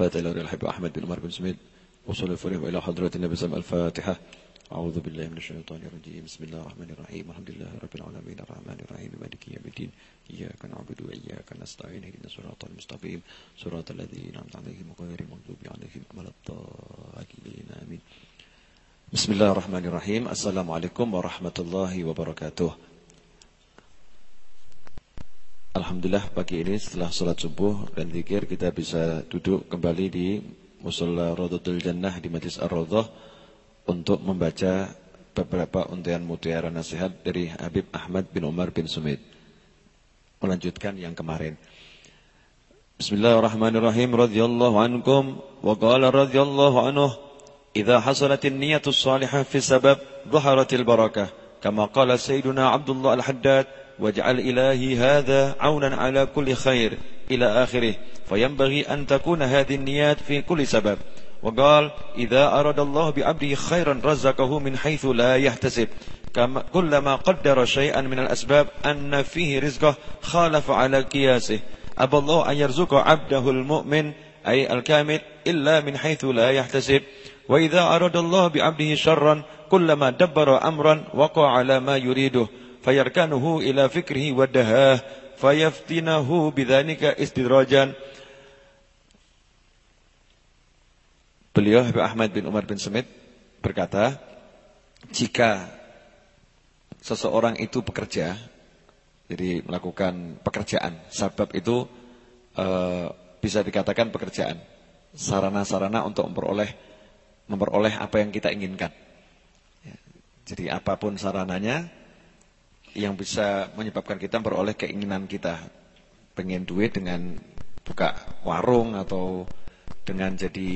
الفاتحة إلى الحبيب أحمد بن عمر بن سميد وصل الفريق إلى حضرة النبي صلى الله عليه وسلم. الفاتحة. أعوذ بالله من الشيطان الرجيم. بسم الله الرحمن الرحيم. الحمد لله رب العالمين. الرحمن الرحيم. مالك يوم الدين. إياك نعبد وإياك نستعين. اهدنا الصراط المستقيم. صراط الذين أنعمت عليهم غير المغضوب عليهم ولا الضالين. آمين. بسم الله الرحمن الرحيم. السلام عليكم ورحمة الله وبركاته. Alhamdulillah pagi ini setelah sholat subuh dan zikir kita bisa duduk kembali di Musola Rodotul Jannah di Majlis Ar-Rodoh untuk membaca beberapa untian mutiara nasihat dari Habib Ahmad bin Umar bin Sumit. Melanjutkan yang kemarin. Bismillahirrahmanirrahim. Radiyallahu ankum. Wa qala radiyallahu anhu. Idza hasalatin niyatus salihah fi sabab, dhaharatil barakah. Kama qala Sayyiduna Abdullah Al-Haddad. واجعل إلهي هذا عونا على كل خير إلى آخره فينبغي أن تكون هذه النيات في كل سبب. وقال إذا أراد الله بعبده خيرا رزقه من حيث لا يحتسب. كما كلما قدر شيئا من الأسباب أن فيه رزقه خالف على قياسه. أبى الله أن يرزق عبده المؤمن أي الكامل إلا من حيث لا يحتسب. Wa idza aradallahu bi 'abdihi syarran kullama dabbara amran waqa'a 'ala ma yuriduh. Fayarkanuhu ila fikrihi wa dahah fayaftinahu bidzanika istidrajan. Beliau Habib Ahmad bin Umar bin Semit berkata, jika seseorang itu bekerja, jadi melakukan pekerjaan, sebab itu e, bisa dikatakan pekerjaan, sarana-sarana untuk memperoleh memperoleh apa yang kita inginkan. Ya, jadi apa pun sarananya, yang bisa menyebabkan kita memperoleh keinginan kita. Pengen duit dengan buka warung atau dengan jadi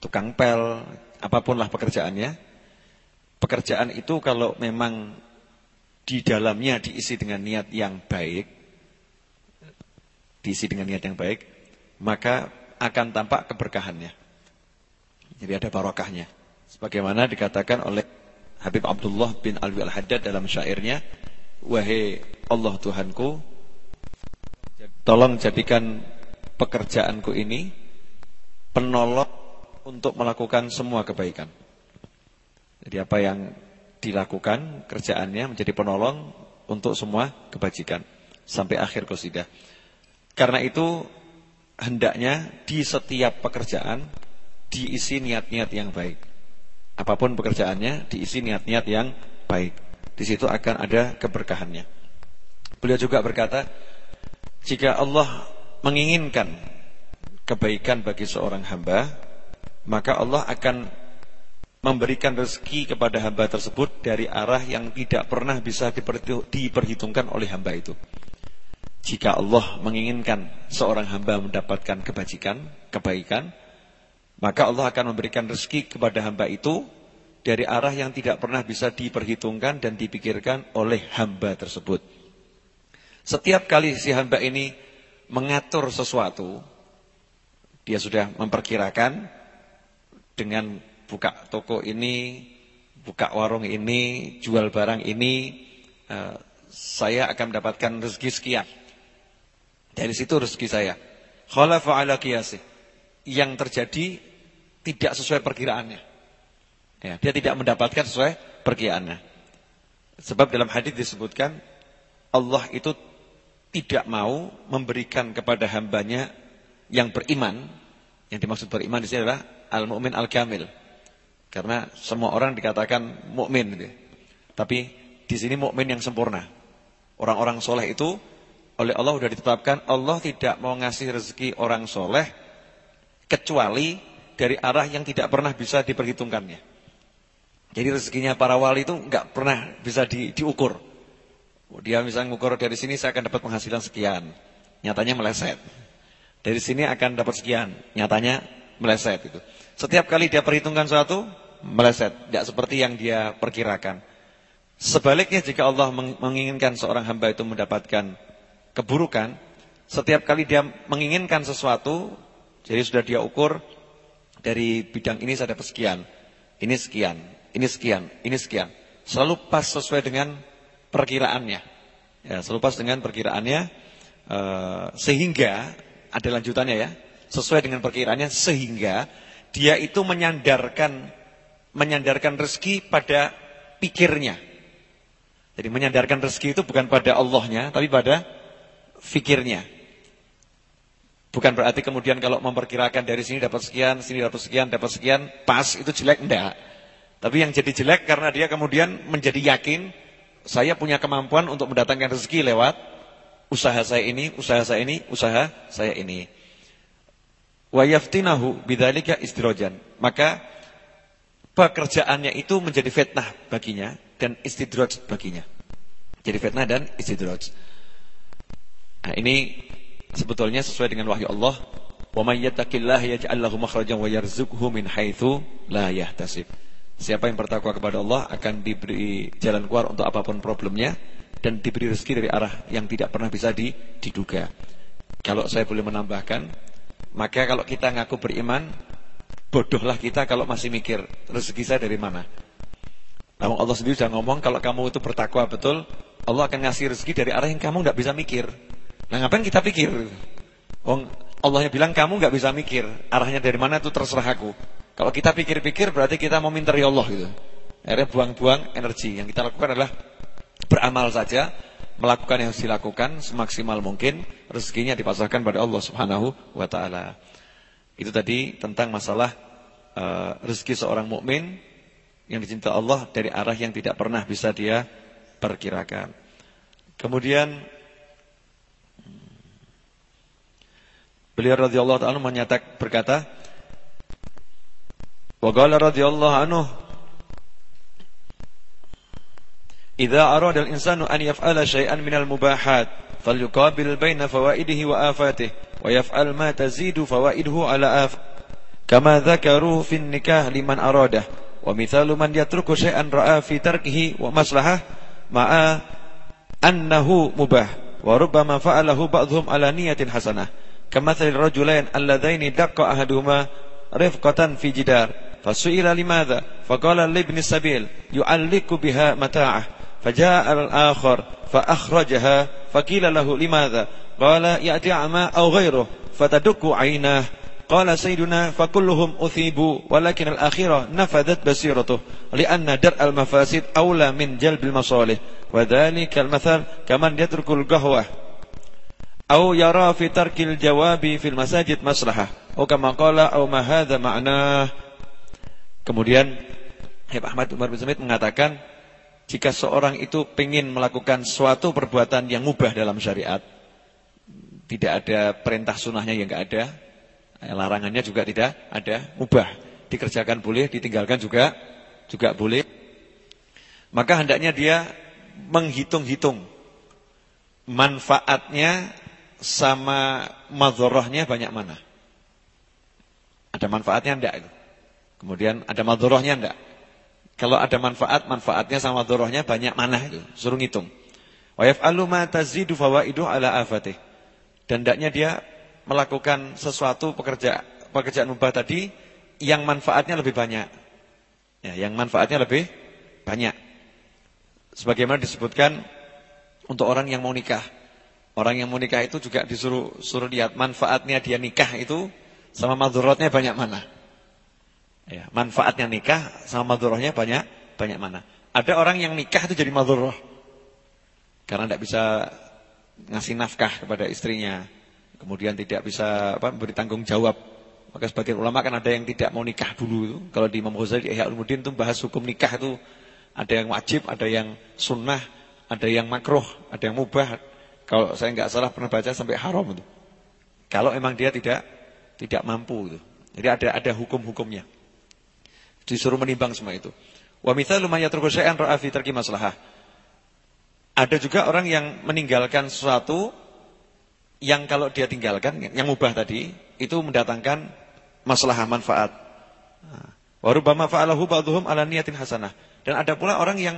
tukang pel, apa pun lah pekerjaannya. Pekerjaan itu kalau memang di dalamnya diisi dengan niat yang baik, diisi dengan niat yang baik, maka akan tampak keberkahannya. Jadi ada barokahnya. Sebagaimana dikatakan oleh Habib Abdullah bin Alwi Al-Haddad dalam syairnya, Wahai Allah Tuhanku, tolong jadikan pekerjaanku ini penolong untuk melakukan semua kebaikan. Jadi apa yang dilakukan kerjaannya menjadi penolong untuk semua kebajikan sampai akhir qasidah. Karena itu hendaknya di setiap pekerjaan diisi niat-niat yang baik. Apa pun pekerjaannya diisi niat-niat yang baik. Di situ akan ada keberkahannya. Beliau juga berkata, jika Allah menginginkan kebaikan bagi seorang hamba, maka Allah akan memberikan rezeki kepada hamba tersebut dari arah yang tidak pernah bisa diperhitungkan oleh hamba itu. Jika Allah menginginkan seorang hamba mendapatkan kebajikan, kebaikan, maka Allah akan memberikan rezeki kepada hamba itu dari arah yang tidak pernah bisa diperhitungkan dan dipikirkan oleh hamba tersebut. Setiap kali si hamba ini mengatur sesuatu, dia sudah memperkirakan dengan buka toko ini, buka warung ini, jual barang ini, uh, saya akan mendapatkan rezeki sekian. Dari situ rezeki saya. Khalafa ala qiyasih. Yang terjadi tidak sesuai perkiraannya. Ya, dia tidak mendapatkan sesuai perkiraannya. Sebab dalam hadis disebutkan Allah itu tidak mau memberikan kepada hambanya yang beriman. Yang dimaksud beriman di sini adalah al-mu'min al-kamil. Karena semua orang dikatakan mukmin gitu. Tapi di sini mukmin yang sempurna. Orang-orang soleh itu oleh Allah sudah ditetapkan Allah tidak mau ngasih rezeki orang soleh kecuali dari arah yang tidak pernah bisa diperhitungkannya. Jadi rezekinya para wali itu nggak pernah bisa di, diukur. Dia misalnya mengukur dari sini saya akan dapat penghasilan sekian, nyatanya meleset. Dari sini akan dapat sekian, nyatanya meleset itu. Setiap kali dia perhitungkan suatu meleset, tidak seperti yang dia perkirakan. Sebaliknya jika Allah menginginkan seorang hamba itu mendapatkan keburukan, setiap kali dia menginginkan sesuatu, jadi sudah dia ukur dari bidang ini saya dapat sekian, ini sekian, ini sekian, ini sekian. Selalu pas sesuai dengan perkiraannya. Ya, selalu pas dengan perkiraannya uh, sehingga ada lanjutannya ya. sesuai dengan perkiraannya sehingga dia itu menyandarkan menyandarkan rezeki pada pikirnya. Jadi menyandarkan rezeki itu bukan pada Allahnya, tapi pada fikirnya. Bukan berarti kemudian kalau memperkirakan dari sini dapat sekian, sini dapat sekian, dapat sekian, pas itu jelek enggak. Tapi yang jadi jelek karena dia kemudian menjadi yakin saya punya kemampuan untuk mendatangkan rezeki lewat usaha saya ini, usaha saya ini, usaha saya ini. Wa yaftinahu bidzalika istrojan. Maka pekerjaannya itu menjadi fitnah baginya dan istidraj baginya. Jadi fitnah dan istidraj. Nah, ini sebetulnya sesuai dengan wahyu Allah. Wa may yattaqillaha yaj'al lahu makhrajan wa yarzuqhu. Siapa yang bertakwa kepada Allah akan diberi jalan keluar untuk apa pun problemnya dan diberi rezeki dari arah yang tidak pernah bisa diduga. Kalau saya boleh menambahkan, maka kalau kita ngaku beriman, bodohlah kita kalau masih mikir rezeki saya dari mana. Namun Allah sendiri sudah ngomong kalau kamu itu bertakwa betul, Allah akan ngasih rezeki dari arah yang kamu nggak bisa mikir. Nah ngapain kita pikir? Oh, Allahnya bilang kamu nggak bisa mikir, arahnya dari mana itu terserah aku. Kalau kita pikir-pikir berarti kita mau minta ya Allah gitu. Akhirnya buang-buang energi. Yang kita lakukan adalah beramal saja, melakukan yang harus dilakukan semaksimal mungkin, rezekinya dipasrahkan pada Allah Subhanahu wa taala. Itu tadi tentang masalah uh, rezeki seorang mukmin yang dicinta Allah dari arah yang tidak pernah bisa dia perkirakan. Kemudian Beliau radhiyallahu taala menyatak berkata, "Wagala radhiyallahu anhu, "Idza arada al-insanu an yaf'ala syai'an minal mubahat, falyuqabil baina fawaidihi wa afatihi, wa yaf'al ma tazidu fawaiduhu ala af." Kama dzakaruhu fi nikah liman aradah, wa mithalu man yatruku syai'an ra'a fi tarkihi wa maslahah ma'a annahu mubah, wa rubbama fa'alahu ba'dhum ala niyatin hasanah. كمثل الرجلين اللذين دق أحدهما رفقة في جدار فسئل لماذا؟ فقال لابن السبيل يعلق بها متاعه. فجاء الآخر فأخرجها فقيل له لماذا؟ قال يأتي عما أو غيره فتدك عيناه. قال سيدنا فكلهم أثيبوا ولكن الأخيرة نفذت بصيرته لأن درء المفاسد أولى من جلب المصالح. وذلك المثل كمن يترك القهوة. Au yara fi tarkil jawabi fil masajid maslahah. Au kama qala au ma hadza ma'na. Kemudian Habib Ahmad Umar bin Sumit mengatakan jika seorang itu ingin melakukan suatu perbuatan yang mubah dalam syariat, tidak ada perintah sunnahnya yang enggak ada, eh, larangannya juga tidak ada, mubah. Dikerjakan boleh, ditinggalkan juga juga boleh. Maka hendaknya dia menghitung-hitung manfaatnya sama madhorahnya banyak mana. Ada manfaatnya enggak? Kemudian ada madhorohnya enggak? Kalau ada manfaat, manfaatnya sama madhorohnya banyak mana? Suruh ngitung. Wa yaf'alu ma tazidu ala afatih. Dan hendaknya dia melakukan sesuatu pekerja pekerjaan mubah tadi yang manfaatnya lebih banyak. Ya, yang manfaatnya lebih banyak. Sebagaimana disebutkan untuk orang yang mau nikah. Orang yang mau nikah itu juga disuruh suruh lihat manfaatnya dia nikah itu sama madhorotnya banyak mana. Ya, manfaatnya nikah sama madhurahnya banyak banyak mana. Ada orang yang nikah itu jadi madhurah. Karena tidak bisa ngasih nafkah kepada istrinya. Kemudian tidak bisa apa beri tanggung jawab. Maka sebagian ulama kan ada yang tidak mau nikah dulu itu. Kalau di Imam Ghazali Ihya Ulumuddin itu bahas hukum nikah itu ada yang wajib, ada yang sunnah, ada yang makruh, ada yang mubah. Kalau saya nggak salah pernah baca sampai haram itu. Kalau emang dia tidak tidak mampu itu. Jadi ada ada hukum-hukumnya. Disuruh menimbang semua itu. Wa mithalu man yatruku syai'an ra'a fi tarki maslahah. Ada juga orang yang meninggalkan sesuatu yang kalau dia tinggalkan yang mubah tadi itu mendatangkan masalah manfaat. Wa rubbama fa'alahu ba'dhum ala niyatin hasanah. Dan ada pula orang yang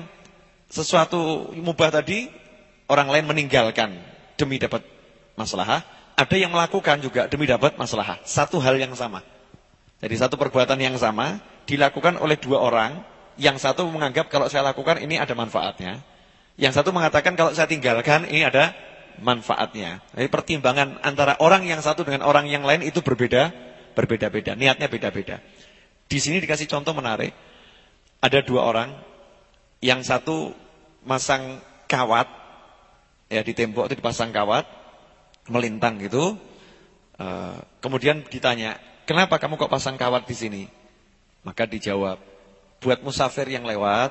sesuatu mubah tadi orang lain meninggalkan demi dapat masalah, ada yang melakukan juga demi dapat masalah. Satu hal yang sama. Jadi satu perbuatan yang sama dilakukan oleh dua orang, yang satu menganggap kalau saya lakukan ini ada manfaatnya, yang satu mengatakan kalau saya tinggalkan ini ada manfaatnya. Jadi pertimbangan antara orang yang satu dengan orang yang lain itu berbeda, berbeda-beda. Niatnya beda-beda. Di sini dikasih contoh menarik. Ada dua orang, yang satu masang kawat, ya di tembok itu dipasang kawat, melintang gitu. Uh, kemudian ditanya, kenapa kamu kok pasang kawat di sini? Maka dijawab, buat musafir yang lewat,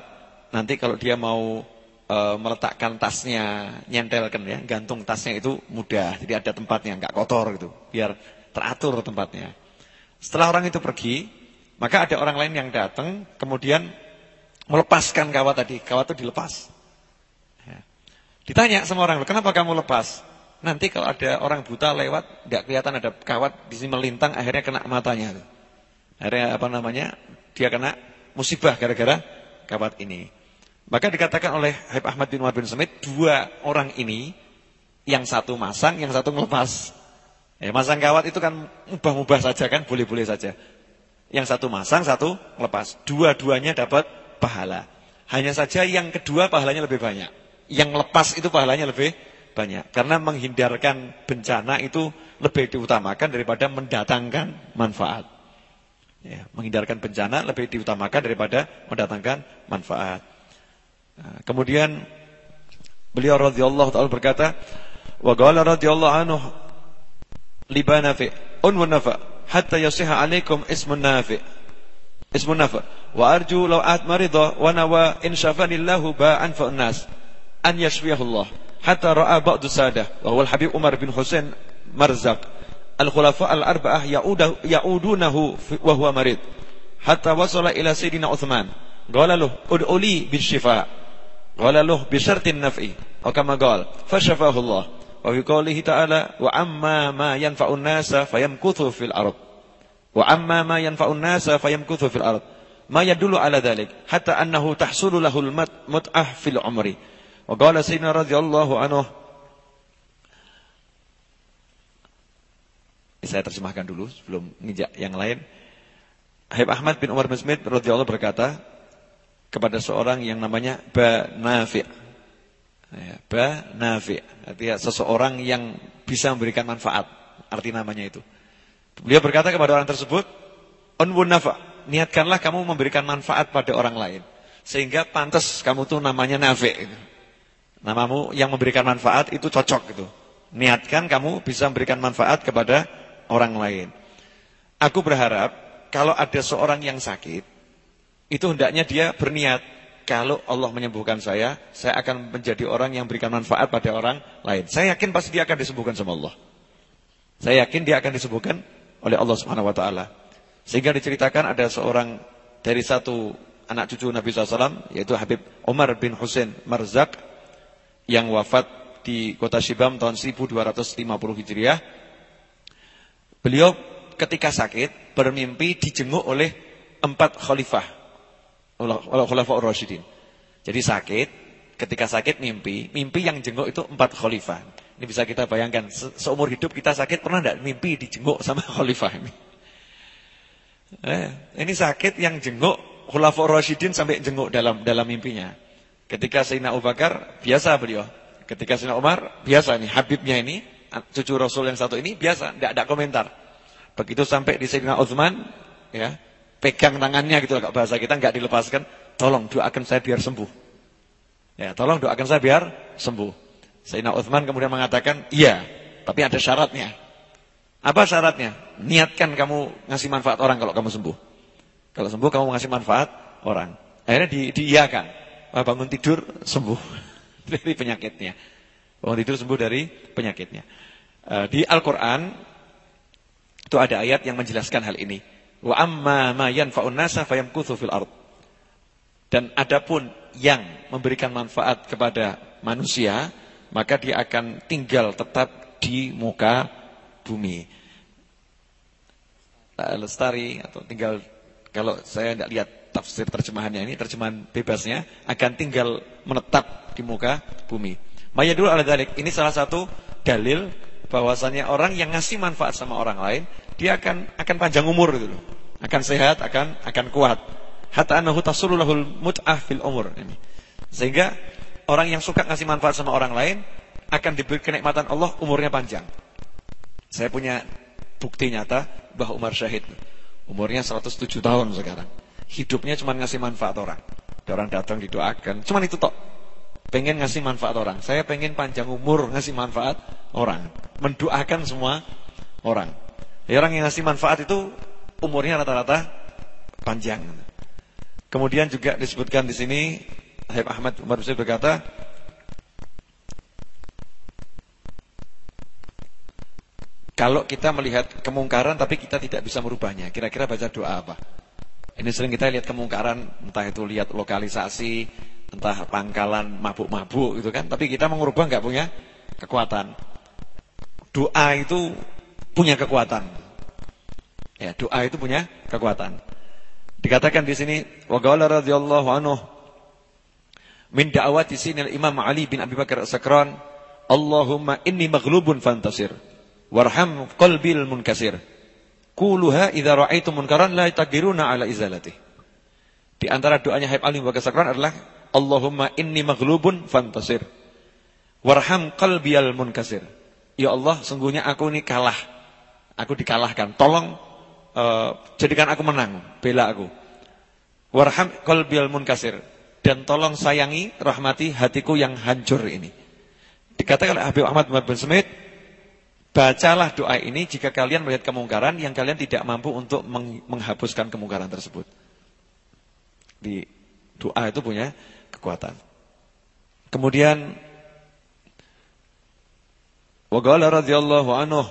nanti kalau dia mau e, meletakkan tasnya, nyentelkan ya, gantung tasnya itu mudah. Jadi ada tempatnya, nggak kotor gitu, biar teratur tempatnya. Setelah orang itu pergi, maka ada orang lain yang datang, kemudian melepaskan kawat tadi, kawat itu dilepas. Ya. Ditanya sama orang, kenapa kamu lepas? Nanti kalau ada orang buta lewat, nggak kelihatan ada kawat di sini melintang, akhirnya kena matanya. Akhirnya apa namanya? Dia kena musibah gara-gara kawat ini. Maka dikatakan oleh Habib Ahmad bin Umar bin Samit, dua orang ini, yang satu masang, yang satu ngelepas. Ya, masang kawat itu kan mubah-mubah saja kan, boleh-boleh saja. Yang satu masang, satu ngelepas. Dua-duanya dapat pahala. Hanya saja yang kedua pahalanya lebih banyak. Yang lepas itu pahalanya lebih banyak. Karena menghindarkan bencana itu lebih diutamakan daripada mendatangkan manfaat. Ya, menghindarkan bencana lebih diutamakan daripada mendatangkan manfaat. Nah, kemudian beliau radhiyallahu taala berkata, wa qala radhiyallahu anhu libana fi un nafa hatta yasiha alaikum ismun nafi. Ismun nafa. Wa arju law at marida wa nawa in shafanillahu ba'an fa nas an yashfiyahu Allah. Hatta ra'a ba'du sadah wa huwa al-Habib Umar bin Husain Marzaq. Al-khulafa al-arba'ah ya'udunahu wa huwa marid. Hatta wasala ila Sayyidina Uthman. Qala lahu ud'uli bis shifa. Qala luh bi syartin naf'i. Atau kama qala, fasyafahu Allah. Wa fi qoulihi ta'ala, wa amma ma yanfa'un nasa fayamkuthu fil ard. Wa amma ma yanfa'un nasa fayamkuthu fil ard. Ma yadullu ala dhalik hatta Wa qala sayyidina radhiyallahu anhu Saya terjemahkan dulu sebelum ngejak yang lain. Habib Ahmad bin Umar bin Smith radhiyallahu berkata, kepada seorang yang namanya ba nafi. Ya, ba nafi. Artinya seseorang yang bisa memberikan manfaat. Arti namanya itu. Beliau berkata kepada orang tersebut, unwun nafa. Niatkanlah kamu memberikan manfaat pada orang lain. Sehingga pantas kamu tuh namanya nafi. Namamu yang memberikan manfaat itu cocok gitu. Niatkan kamu bisa memberikan manfaat kepada orang lain. Aku berharap kalau ada seorang yang sakit, itu hendaknya dia berniat kalau Allah menyembuhkan saya, saya akan menjadi orang yang berikan manfaat pada orang lain. Saya yakin pasti dia akan disembuhkan sama Allah. Saya yakin dia akan disembuhkan oleh Allah Subhanahu wa taala. Sehingga diceritakan ada seorang dari satu anak cucu Nabi SAW yaitu Habib Umar bin Husain Marzak yang wafat di kota Shibam tahun 1250 Hijriah. Beliau ketika sakit bermimpi dijenguk oleh empat khalifah Khulafaur Rasyidin. Jadi sakit, ketika sakit mimpi, mimpi yang jenguk itu empat khalifah. Ini bisa kita bayangkan, se seumur hidup kita sakit pernah enggak mimpi dijenguk sama khalifah ini? Eh, ini sakit yang jenguk Khulafaur Rasyidin sampai jenguk dalam dalam mimpinya. Ketika Sayyidina Abu Bakar, biasa beliau. Ketika Sayyidina Umar, biasa nih, Habibnya ini, cucu Rasul yang satu ini, biasa, tidak ada komentar. Begitu sampai di Sayyidina Uthman, ya, pegang tangannya gitu kalau bahasa kita nggak dilepaskan, tolong doakan saya biar sembuh. Ya, tolong doakan saya biar sembuh. Sayyidina Uthman kemudian mengatakan, "Iya, tapi ada syaratnya." Apa syaratnya? Niatkan kamu ngasih manfaat orang kalau kamu sembuh. Kalau sembuh kamu ngasih manfaat orang. Akhirnya di, diiyakan. Bangun tidur sembuh dari penyakitnya. Bangun tidur sembuh dari penyakitnya. Eh, di Al-Qur'an itu ada ayat yang menjelaskan hal ini. Wa amma ma yanfa'un nasa fayamkuthu fil ard. Dan adapun yang memberikan manfaat kepada manusia, maka dia akan tinggal tetap di muka bumi. Lestari atau tinggal kalau saya tidak lihat tafsir terjemahannya ini, terjemahan bebasnya akan tinggal menetap di muka bumi. Maya dulu ala dalik. Ini salah satu dalil bahwasanya orang yang ngasih manfaat sama orang lain, dia akan akan panjang umur gitu loh akan sehat, akan akan kuat. Hatta annahu tasululahul mut'ah fil umur ini. Sehingga orang yang suka ngasih manfaat sama orang lain, akan diberi kenikmatan Allah umurnya panjang. Saya punya bukti nyata bahwa Umar Syahid umurnya 107 tahun sekarang. Hidupnya cuma ngasih manfaat orang. Orang datang didoakan, cuma itu tok. Pengen ngasih manfaat orang. Saya pengen panjang umur ngasih manfaat orang. Mendoakan semua orang. Ya, orang yang ngasih manfaat itu umurnya rata-rata panjang. Kemudian juga disebutkan di sini Habib Ahmad Umar berkata, Kalau kita melihat kemungkaran tapi kita tidak bisa merubahnya, kira-kira baca doa apa? Ini sering kita lihat kemungkaran, entah itu lihat lokalisasi, entah pangkalan mabuk-mabuk gitu kan, tapi kita mengubah nggak punya kekuatan. Doa itu punya kekuatan. Ya, doa itu punya kekuatan. Dikatakan di sini, wa qala radhiyallahu anhu min da'awati sinil Imam Ali bin Abi Bakar As-Sakran, Allahumma inni maghlubun fantasir warham qalbil munkasir. Kuluha idza ra'aitu munkaran la taqdiruna ala izalati. Di antara doanya Habib Ali Bakar Sakran adalah Allahumma inni maghlubun fantasir. Warham qalbiyal munkasir. Ya Allah, sungguhnya aku ini kalah. Aku dikalahkan. Tolong uh, jadikan aku menang, bela aku. Warham qalbiyal munkasir dan tolong sayangi, rahmati hatiku yang hancur ini. Dikatakan oleh Habib Ahmad bin Smith, Bacalah doa ini jika kalian melihat kemungkaran yang kalian tidak mampu untuk menghapuskan kemungkaran tersebut. Di doa itu punya kekuatan. Kemudian wa qala radhiyallahu anhu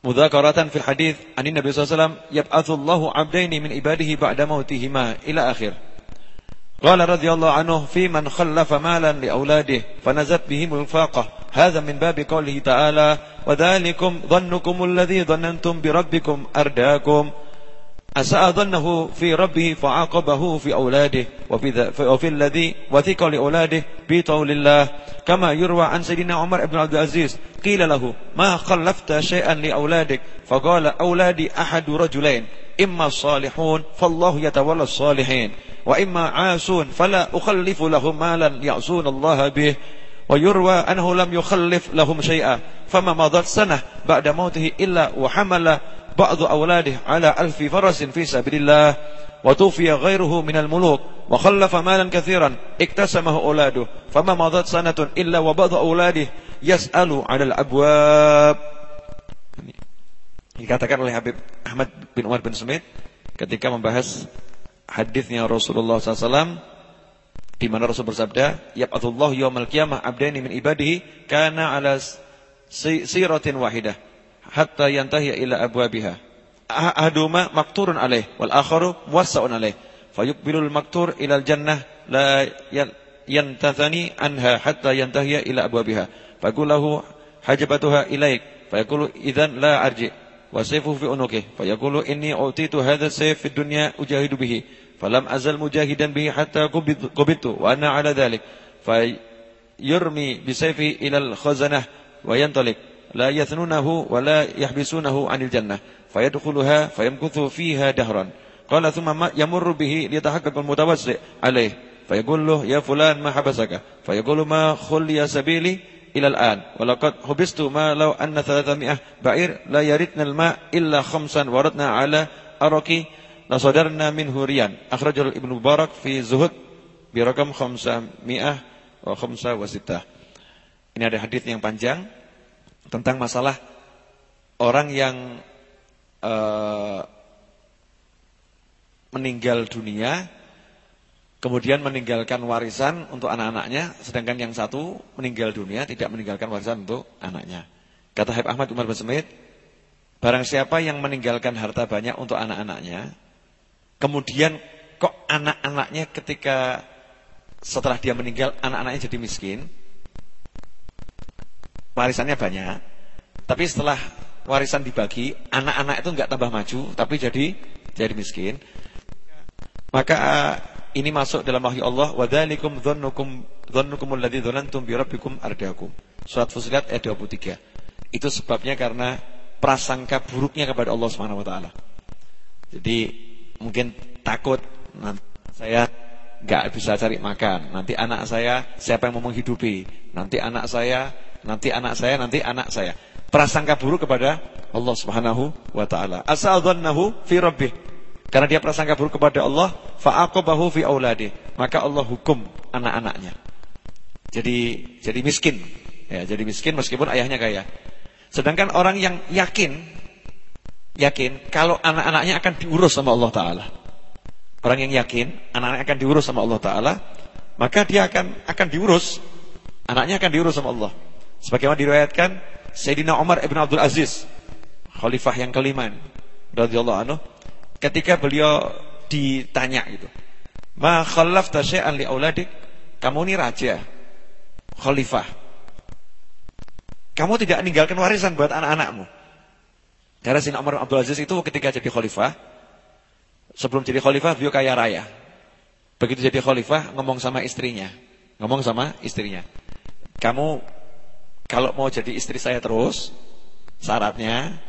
mudzakaratan fil hadis anin Nabi sallallahu alaihi wasallam yab'atsullahu 'abdaini min ibadihi ba'da mautihima ila akhir. قال رضي الله عنه في من خلف مالا لأولاده فنزت بهم الفاقة هذا من باب قوله تعالى وذلكم ظنكم الذي ظننتم بربكم أرداكم. أساء ظنه في ربه فعاقبه في أولاده وفي, وفي الذي وثق لأولاده بطول الله. كما يروى عن سيدنا عمر بن عبد العزيز قيل له ما خلفت شيئا لأولادك؟ فقال أولادي أحد رجلين. إما الصالحون فالله يتولى الصالحين وإما عاسون فلا أخلف لهم مالا يعصون الله به ويروى أنه لم يخلف لهم شيئا فما مضت سنة بعد موته إلا وحمل بعض أولاده على ألف فرس في سبيل الله وتوفي غيره من الملوك وخلف مالا كثيرا اكتسمه أولاده فما مضت سنة إلا وبعض أولاده يسأل على الأبواب. Dikatakan oleh Habib Ahmad bin Umar bin Smith ketika membahas hadisnya Rasulullah SAW di mana Rasul bersabda, "Yab'atsullahu yaumal qiyamah 'abdaini min ibadihi kana 'ala siratin wahidah hatta yantahi ila abwabiha." Ahaduma makturun alaih wal akharu muwassa'un alaih. Fayuqbilul maktur ila al-jannah la yantathani anha hatta yantahi ila abwabiha. Faqul hajabatuha ilaik. Fayaqulu idzan la arji' wa sayfu fi unuqih. Fa yaqulu inni utitu hadha sayf fi falam azal mujahidan bihi hatta qubidtu wa ala dhalik. Fa yurmi ila al khazanah wa la yathnunahu wa anil jannah. Fayadkhuluha fayamkuthu fiha dahran. Qala thumma yamurru bihi liyatahaqqaqa al mutawassi alayhi ya fulan ma habasaka? Fayaqulu ma sabili ilal an. Walaqad hubistu ma law anna 300 ba'ir la yaritna al-ma illa khamsan waratna ala araki nasadarna min hurian Akhrajul Ibnu Mubarak fi Zuhud bi rakam 500 wa 5 wa sittah. Ini ada hadis yang panjang tentang masalah orang yang uh, meninggal dunia Kemudian meninggalkan warisan untuk anak-anaknya, sedangkan yang satu meninggal dunia tidak meninggalkan warisan untuk anaknya. Kata Habib Ahmad Umar bin Smith, barang siapa yang meninggalkan harta banyak untuk anak-anaknya, kemudian kok anak-anaknya ketika setelah dia meninggal anak-anaknya jadi miskin, warisannya banyak, tapi setelah warisan dibagi, anak-anak itu enggak tambah maju, tapi jadi jadi miskin. Maka ini masuk dalam wahyu Allah wa dzalikum dzannukum dzannukum alladzi dzanantum bi rabbikum ardakum. Surat Fusilat ayat 23. Itu sebabnya karena prasangka buruknya kepada Allah Subhanahu wa taala. Jadi mungkin takut nanti saya nggak bisa cari makan. Nanti anak saya siapa yang mau menghidupi? Nanti anak saya, nanti anak saya, nanti anak saya. Prasangka buruk kepada Allah Subhanahu wa taala. Asadzannahu fi rabbih. Karena dia prasangka buruk kepada Allah, fa'aqabahu fi auladi. Maka Allah hukum anak-anaknya. Jadi jadi miskin. Ya, jadi miskin meskipun ayahnya kaya. Sedangkan orang yang yakin yakin kalau anak-anaknya akan diurus sama Allah taala. Orang yang yakin anaknya akan diurus sama Allah Taala, maka dia akan akan diurus, anaknya akan diurus sama Allah. Sebagaimana diriwayatkan Sayyidina Umar ibn Abdul Aziz, khalifah yang kelima, radhiyallahu anhu, ketika beliau ditanya gitu, ma khallafta syai'an li auladik? Kamu ini raja, khalifah. Kamu tidak meninggalkan warisan buat anak-anakmu. Karena Sayyidina Umar Abdul Aziz itu ketika jadi khalifah, Sebelum jadi khalifah beliau kaya raya. Begitu jadi khalifah ngomong sama istrinya. Ngomong sama istrinya. Kamu kalau mau jadi istri saya terus, syaratnya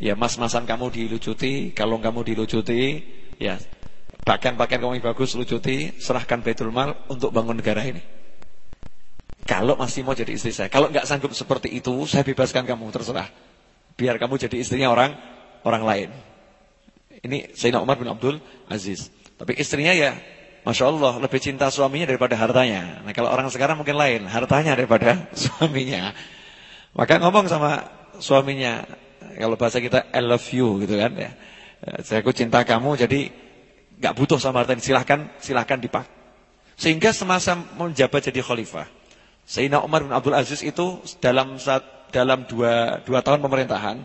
ya mas-masan kamu dilucuti, kalau kamu dilucuti, ya pakaian-pakaian kamu yang bagus lucuti, serahkan Baitul Mal untuk bangun negara ini. Kalau masih mau jadi istri saya, kalau nggak sanggup seperti itu, saya bebaskan kamu terserah. Biar kamu jadi istrinya orang orang lain. Ini Sayyidina Umar bin Abdul Aziz. Tapi istrinya ya, Masya Allah, lebih cinta suaminya daripada hartanya. Nah kalau orang sekarang mungkin lain, hartanya daripada suaminya. Maka ngomong sama suaminya, kalau bahasa kita, I love you gitu kan ya. Saya aku cinta kamu, jadi gak butuh sama hartanya. Silahkan, silahkan dipak. Sehingga semasa menjabat jadi khalifah. Sayyidina Umar bin Abdul Aziz itu dalam saat, dalam dua, dua tahun pemerintahan,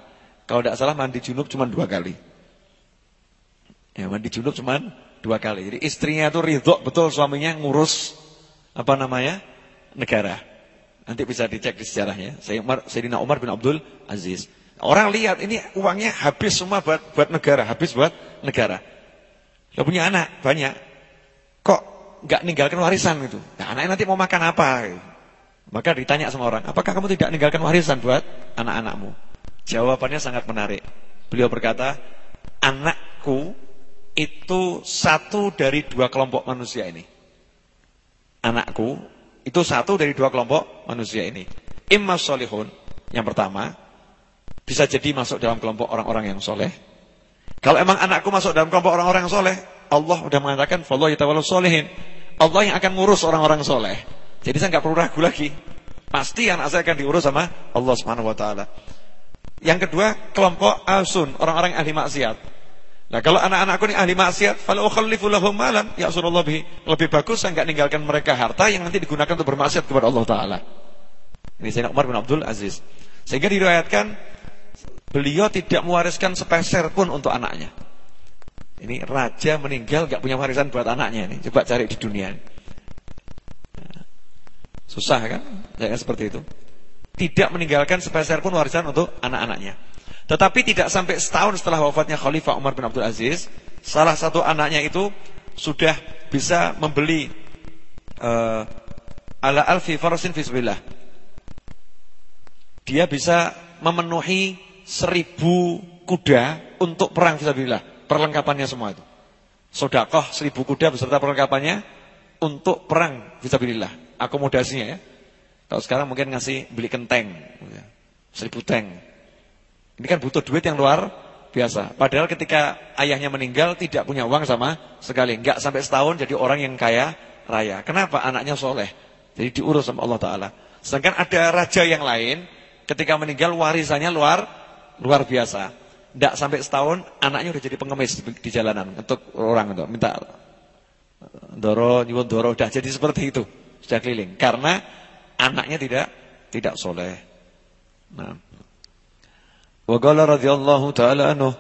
kalau tidak salah mandi junub cuma dua kali. Ya, mandi junub cuma dua kali. Jadi istrinya itu ridho betul suaminya ngurus apa namanya negara. Nanti bisa dicek di sejarahnya. Sayyidina Umar bin Abdul Aziz. Orang lihat ini uangnya habis semua buat buat negara, habis buat negara. Dia punya anak banyak. Kok nggak ninggalkan warisan itu? Nah, anaknya nanti mau makan apa? Maka ditanya sama orang, apakah kamu tidak ninggalkan warisan buat anak-anakmu? Jawabannya sangat menarik. Beliau berkata, anakku itu satu dari dua kelompok manusia ini. Anakku itu satu dari dua kelompok manusia ini. Imma solihun, yang pertama, bisa jadi masuk dalam kelompok orang-orang yang soleh. Kalau emang anakku masuk dalam kelompok orang-orang yang soleh, Allah sudah mengatakan, Fallah yatawallu solihin. Allah yang akan ngurus orang-orang soleh. Jadi saya nggak perlu ragu lagi. Pasti anak saya akan diurus sama Allah Subhanahu Wa Taala. Yang kedua, kelompok asun, orang-orang ahli maksiat. Nah kalau anak-anakku ini ahli maksiat, falau khallifu lahum malan, ya Rasulullah lebih, lebih bagus saya enggak ninggalkan mereka harta yang nanti digunakan untuk bermaksiat kepada Allah Taala. Ini Sayyidina Umar bin Abdul Aziz. Sehingga diriwayatkan beliau tidak mewariskan sepeser pun untuk anaknya. Ini raja meninggal enggak punya warisan buat anaknya ini. Coba cari di dunia. Susah kan? Jangan seperti itu. Tidak meninggalkan sepeser pun warisan untuk anak-anaknya. Tetapi tidak sampai setahun setelah wafatnya Khalifah Umar bin Abdul Aziz, salah satu anaknya itu sudah bisa membeli uh, ala alfi farasin fisbillah. Dia bisa memenuhi seribu kuda untuk perang fisabilillah. Perlengkapannya semua itu. Sodakoh seribu kuda beserta perlengkapannya untuk perang fisabilillah. Akomodasinya ya. Kalau sekarang mungkin ngasih beli kenteng. Seribu tank. Ini kan butuh duit yang luar biasa. Padahal ketika ayahnya meninggal tidak punya uang sama sekali. Enggak sampai setahun jadi orang yang kaya raya. Kenapa? Anaknya soleh. Jadi diurus sama Allah Ta'ala. Sedangkan ada raja yang lain ketika meninggal warisannya luar luar biasa. Tidak sampai setahun anaknya sudah jadi pengemis di, di jalanan untuk orang itu minta doro nyuwun doro sudah jadi seperti itu sudah keliling karena anaknya tidak tidak soleh. Nah, Wagala radhiyallahu taala anhu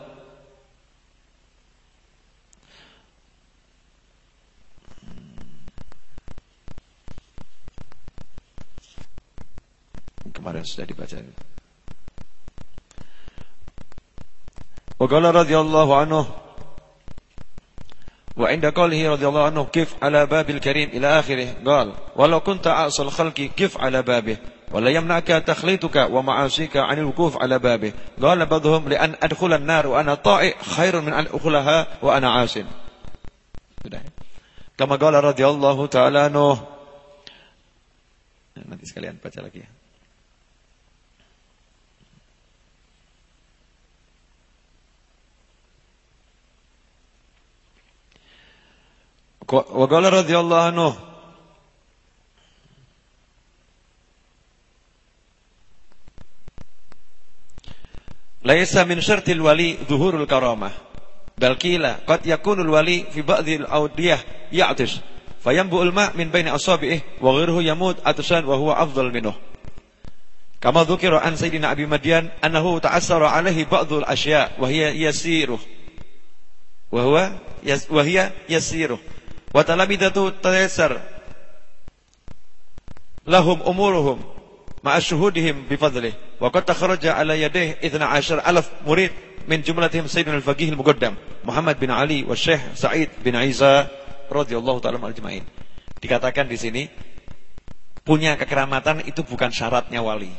kemarin sudah dibaca. وقال رضي الله عنه وعند قوله رضي الله عنه كيف على باب الكريم إلى آخره قال ولو كنت أعصى الخلق كيف على بابه ولا يمنعك تخليتك ومعاصيك عن الوقوف على بابه قال بعضهم لأن أدخل النار وأنا طائع خير من أن أدخلها وأنا عاص Kama qala radhiyallahu ta'ala Nuh. Nanti sekalian baca lagi ya. Wa qala radhiyallahu anhu Laisa min syartil wali zuhurul karamah. Bal qila qad yakunul wali fi ba'dil awdiyah ya'tish fayambu'ul ma' min baini asabi'ih wa ghairuhu yamut atasan wa huwa afdal minhu. Kama dzukira an sayyidina Abi Madyan annahu ta'assara alaihi ba'dul asya' wa hiya yasiruh. Wa huwa yas, wa hiya yasiruh. Wa talabidatu tayassar lahum umuruhum ma'a syuhudihim bifadlih wa qad takharaja ala yadayhi 12 alaf murid min jumlatihim sayyidina al-faqih al-muqaddam Muhammad bin Ali wa Syekh Sa'id bin Isa radhiyallahu taala ajma'in. Dikatakan di sini punya kekeramatan itu bukan syaratnya wali.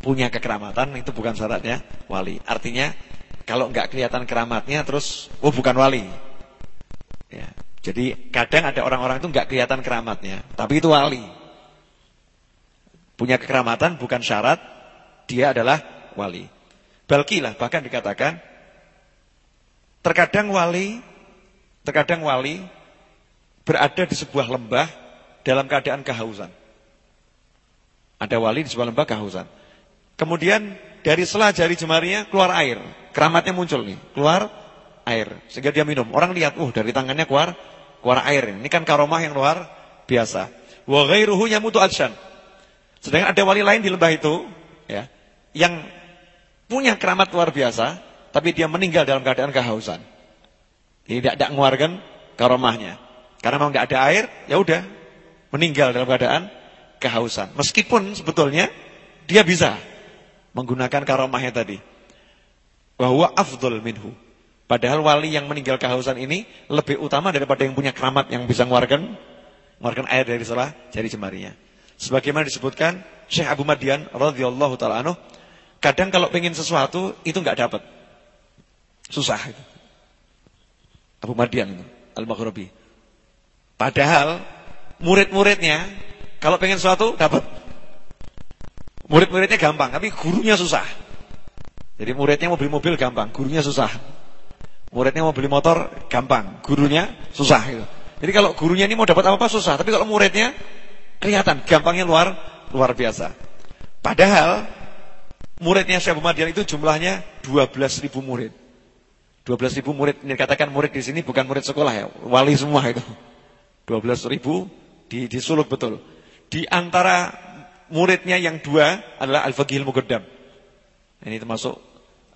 Punya kekeramatan itu bukan syaratnya wali. Artinya kalau enggak kelihatan keramatnya terus oh bukan wali ya jadi kadang ada orang-orang itu enggak kelihatan keramatnya tapi itu wali Punya kekeramatan bukan syarat dia adalah wali. Balkilah bahkan dikatakan terkadang wali terkadang wali berada di sebuah lembah dalam keadaan kehausan. Ada wali di sebuah lembah kehausan. Kemudian dari selah jari jemarinya keluar air. Keramatnya muncul nih, keluar air sehingga dia minum. Orang lihat, uh dari tangannya keluar keluar air. Ini kan karomah yang luar biasa. Wa ghairuhu yamutu adsyan. Sedangkan ada wali lain di lembah itu, ya, yang punya keramat luar biasa, tapi dia meninggal dalam keadaan kehausan. Tidak tidak mengeluarkan karomahnya. Karena mau nggak ada air, ya udah meninggal dalam keadaan kehausan. Meskipun sebetulnya dia bisa menggunakan karomahnya tadi. Bahwa afdol minhu. Padahal wali yang meninggal kehausan ini lebih utama daripada yang punya keramat yang bisa mengeluarkan mengeluarkan air dari salah jari jemarinya. Sebagaimana disebutkan Syekh Abu Madian radhiyallahu taala anhu, kadang kalau pengen sesuatu itu nggak dapat. Susah itu. Abu Madian Al-Maghribi. Padahal murid-muridnya kalau pengen sesuatu dapat. Murid-muridnya gampang, tapi gurunya susah. Jadi muridnya mau beli mobil gampang, gurunya susah. Muridnya mau beli motor gampang, gurunya susah gitu. Jadi kalau gurunya ini mau dapat apa-apa susah, tapi kalau muridnya Kelihatan gampangnya luar luar biasa. Padahal muridnya Syekh Madian itu jumlahnya 12 ribu murid. 12 ribu murid, ini dikatakan murid di sini bukan murid sekolah ya, wali semua itu. 12 ribu di, disuluk betul. Di antara muridnya yang dua adalah Al-Faqihil Mugaddam. Ini termasuk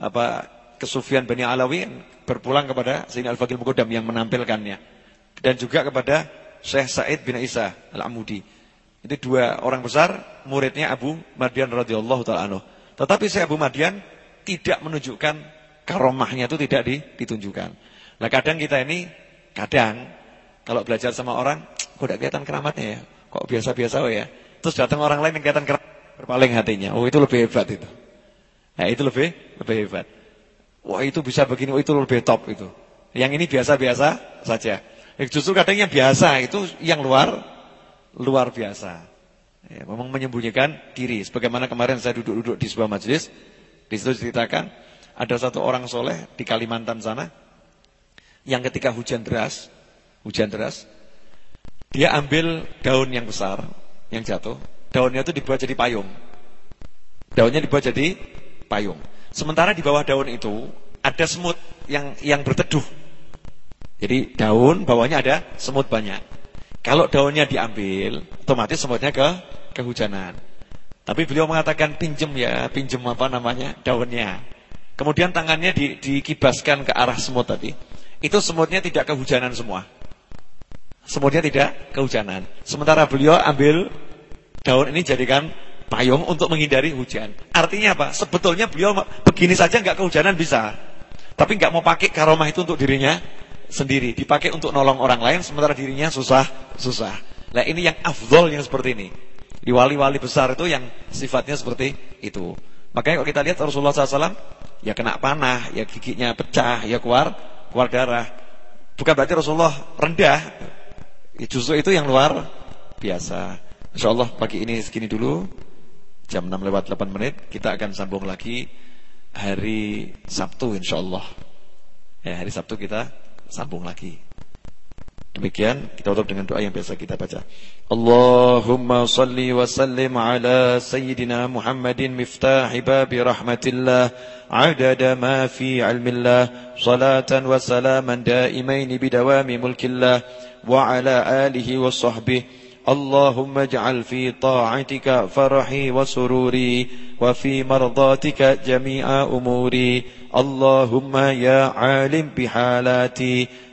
apa kesufian Bani Alawi berpulang kepada Sayyidina Al-Faqihil Mugaddam yang menampilkannya. Dan juga kepada Syekh Said bin Isa Al-Amudi. Itu dua orang besar muridnya Abu Madian radhiyallahu taala anhu. Tetapi si Abu Madian tidak menunjukkan karomahnya itu tidak ditunjukkan. Nah kadang kita ini kadang kalau belajar sama orang kok tidak kelihatan keramatnya ya, kok biasa-biasa ya. Terus datang orang lain yang kelihatan keramat berpaling hatinya. Oh itu lebih hebat itu. Nah itu lebih lebih hebat. Wah itu bisa begini, oh itu lebih top itu. Yang ini biasa-biasa saja. Justru kadang yang biasa itu yang luar luar biasa. Ya, memang menyembunyikan diri. Sebagaimana kemarin saya duduk-duduk di sebuah majelis, di situ diceritakan ada satu orang soleh di Kalimantan sana yang ketika hujan deras, hujan deras, dia ambil daun yang besar yang jatuh, daunnya itu dibuat jadi payung. Daunnya dibuat jadi payung. Sementara di bawah daun itu ada semut yang yang berteduh. Jadi daun bawahnya ada semut banyak. Kalau daunnya diambil, otomatis semutnya ke kehujanan. Tapi beliau mengatakan pinjem ya, pinjem apa namanya daunnya. Kemudian tangannya di, dikibaskan ke arah semut tadi. Itu semutnya tidak kehujanan semua. Semutnya tidak kehujanan. Sementara beliau ambil daun ini jadikan payung untuk menghindari hujan. Artinya apa? Sebetulnya beliau begini saja nggak kehujanan bisa. Tapi nggak mau pakai karomah itu untuk dirinya sendiri, dipakai untuk nolong orang lain sementara dirinya susah, susah. Nah, ini yang afdol yang seperti ini. Di wali-wali besar itu yang sifatnya seperti itu. Makanya kalau kita lihat Rasulullah SAW, ya kena panah, ya giginya pecah, ya keluar keluar darah. Bukan berarti Rasulullah rendah. Justru itu yang luar biasa. Insyaallah pagi ini segini dulu. Jam 6 lewat 8 menit kita akan sambung lagi hari Sabtu insyaallah. Ya, hari Sabtu kita sambung lagi. Demikian kita tutup dengan doa yang biasa kita baca. Allahumma salli wa sallim ala sayyidina Muhammadin miftahi babi rahmatillah adada ma fi ilmillah salatan wa salaman daimain bidawami mulkillah wa ala alihi wa sahbihi اللهم اجعل في طاعتك فرحي وسروري وفي مرضاتك جميع أموري. اللهم يا عالم بحالاتي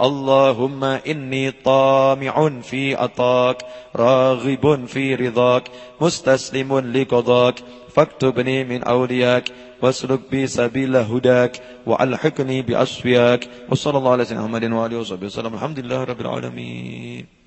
اللهم إني طامع في عطاك راغب في رضاك مستسلم لقضاك فاكتبني من أولياك واسلك بي سبيل هداك وألحقني بأصفياك. وصلى الله على سيدنا محمد وآله وصحبه وسلم. الحمد لله رب العالمين.